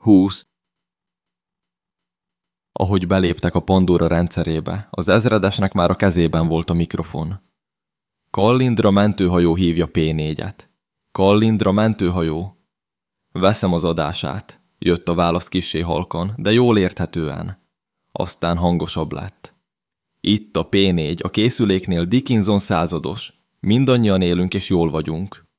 Húsz. Ahogy beléptek a Pandora rendszerébe, az ezredesnek már a kezében volt a mikrofon. Kallindra mentőhajó hívja P4-et. Kallindra mentőhajó. Veszem az adását. Jött a válasz kissé halkan, de jól érthetően. Aztán hangosabb lett. Itt a P4, a készüléknél Dickinson százados. Mindannyian élünk és jól vagyunk.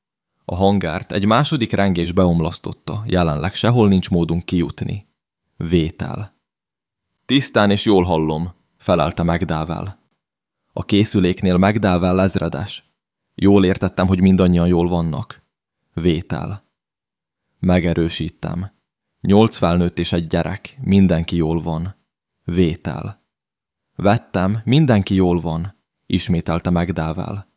A hangárt egy második rengés beomlasztotta, jelenleg sehol nincs módunk kijutni. Vétel. Tisztán és jól hallom, felelte megdável. A készüléknél megdável ezredes. Jól értettem, hogy mindannyian jól vannak. Vétel. Megerősítem. Nyolc felnőtt és egy gyerek, mindenki jól van. Vétel. Vettem, mindenki jól van, ismételte megdável.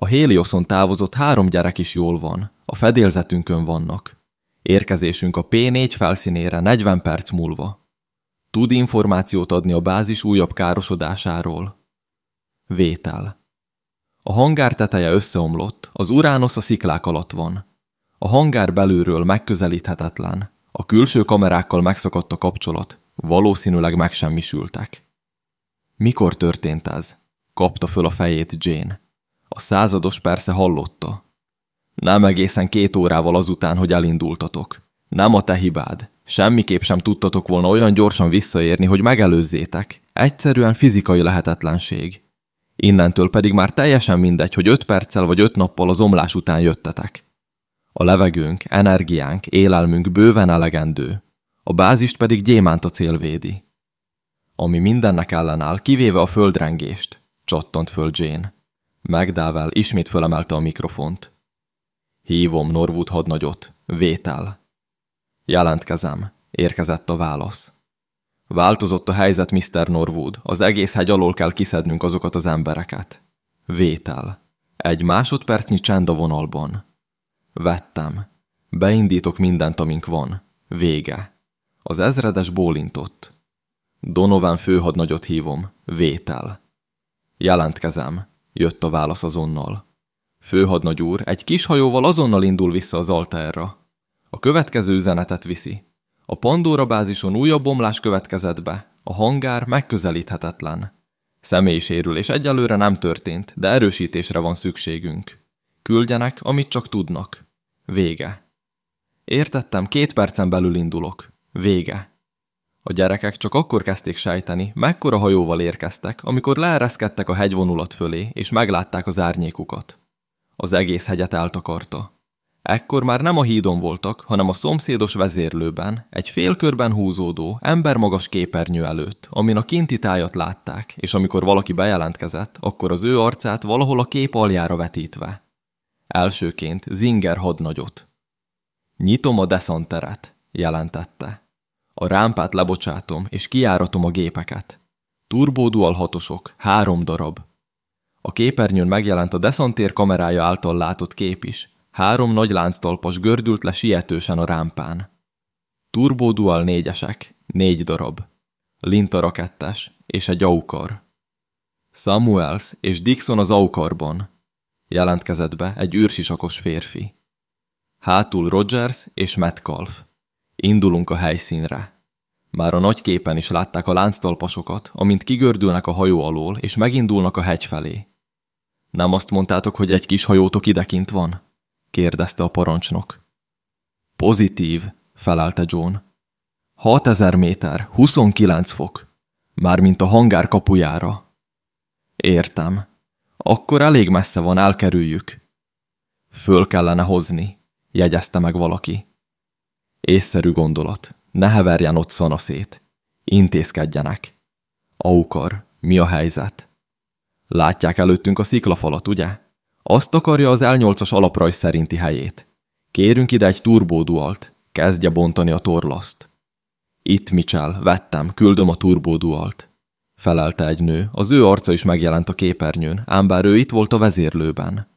A Hélioszon távozott három gyerek is jól van, a fedélzetünkön vannak. Érkezésünk a P4 felszínére 40 perc múlva. Tud információt adni a bázis újabb károsodásáról. Vétel. A hangár teteje összeomlott, az uránosz a sziklák alatt van. A hangár belülről megközelíthetetlen. A külső kamerákkal megszakadt a kapcsolat. Valószínűleg megsemmisültek. Mikor történt ez? Kapta föl a fejét Jane. A százados persze hallotta. Nem egészen két órával azután, hogy elindultatok. Nem a te hibád. Semmiképp sem tudtatok volna olyan gyorsan visszaérni, hogy megelőzzétek. Egyszerűen fizikai lehetetlenség. Innentől pedig már teljesen mindegy, hogy öt perccel vagy öt nappal az omlás után jöttetek. A levegőnk, energiánk, élelmünk bőven elegendő. A bázist pedig gyémánt a célvédi. Ami mindennek ellenáll, kivéve a földrengést, csattant föl Jane. Megdável ismét fölemelte a mikrofont. Hívom Norwood hadnagyot. Vétel. Jelentkezem. Érkezett a válasz. Változott a helyzet, Mr. Norwood. Az egész hegy alól kell kiszednünk azokat az embereket. Vétel. Egy másodpercnyi csend a vonalban. Vettem. Beindítok mindent, amink van. Vége. Az ezredes bólintott. Donovan főhadnagyot hívom. Vétel. Jelentkezem. Jött a válasz azonnal. Főhadnagy úr, egy kis hajóval azonnal indul vissza az altára. A következő üzenetet viszi. A Pandora bázison újabb bomlás következett be. A hangár megközelíthetetlen. Személysérülés egyelőre nem történt, de erősítésre van szükségünk. Küldjenek, amit csak tudnak. Vége. Értettem, két percen belül indulok. Vége. A gyerekek csak akkor kezdték sejteni, mekkora hajóval érkeztek, amikor leereszkedtek a hegyvonulat fölé, és meglátták az árnyékukat. Az egész hegyet eltakarta. Ekkor már nem a hídon voltak, hanem a szomszédos vezérlőben, egy félkörben húzódó, embermagas képernyő előtt, amin a kinti tájat látták, és amikor valaki bejelentkezett, akkor az ő arcát valahol a kép aljára vetítve. Elsőként Zinger hadnagyot. Nyitom a deszanteret, jelentette. A rámpát lebocsátom, és kiáratom a gépeket. Turbódual hatosok, három darab. A képernyőn megjelent a deszantér kamerája által látott kép is. Három nagy lánctalpas gördült le sietősen a rámpán. Turbódual négyesek, négy darab. Linta rakettes és egy aukar. Samuels és Dixon az aukarban. Jelentkezett be egy űrsisakos férfi. Hátul Rogers és Metcalf. Indulunk a helyszínre. Már a nagy képen is látták a lánctalpasokat, amint kigördülnek a hajó alól, és megindulnak a hegy felé. Nem azt mondtátok, hogy egy kis hajótok idekint van? kérdezte a parancsnok. Pozitív, felelte John. 6000 méter, 29 fok. Mármint a hangár kapujára. Értem. Akkor elég messze van, elkerüljük. Föl kellene hozni, jegyezte meg valaki. Észszerű gondolat. Ne heverjen ott szanaszét. Intézkedjenek. Aukar, mi a helyzet? Látják előttünk a sziklafalat, ugye? Azt akarja az L8-as alaprajz szerinti helyét. Kérünk ide egy turbódualt. Kezdje bontani a torlaszt. Itt, Mitchell, vettem, küldöm a turbódualt. Felelte egy nő, az ő arca is megjelent a képernyőn, ám bár ő itt volt a vezérlőben.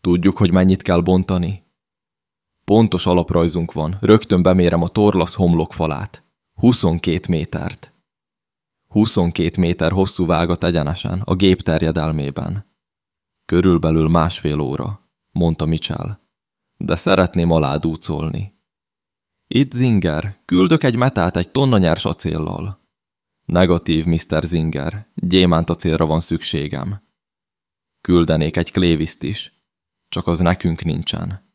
Tudjuk, hogy mennyit kell bontani? Pontos alaprajzunk van, rögtön bemérem a torlasz homlokfalát. 22 métert. 22 méter hosszú vágat egyenesen, a gép terjedelmében. Körülbelül másfél óra, mondta Mitchell. De szeretném aládúcolni. Itt Zinger, küldök egy metát egy tonna nyers acéllal. Negatív, Mr. Zinger, gyémánt acélra van szükségem. Küldenék egy kléviszt is, csak az nekünk nincsen.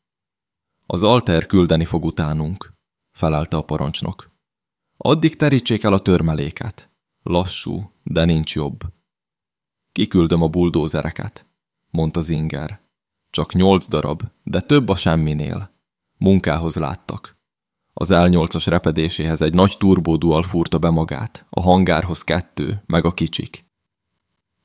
Az alter küldeni fog utánunk, felelte a parancsnok. Addig terítsék el a törmeléket. Lassú, de nincs jobb. Kiküldöm a buldózereket, mondta Zinger. Csak nyolc darab, de több a semminél. Munkához láttak. Az L8-as repedéséhez egy nagy turbódual fúrta be magát, a hangárhoz kettő, meg a kicsik.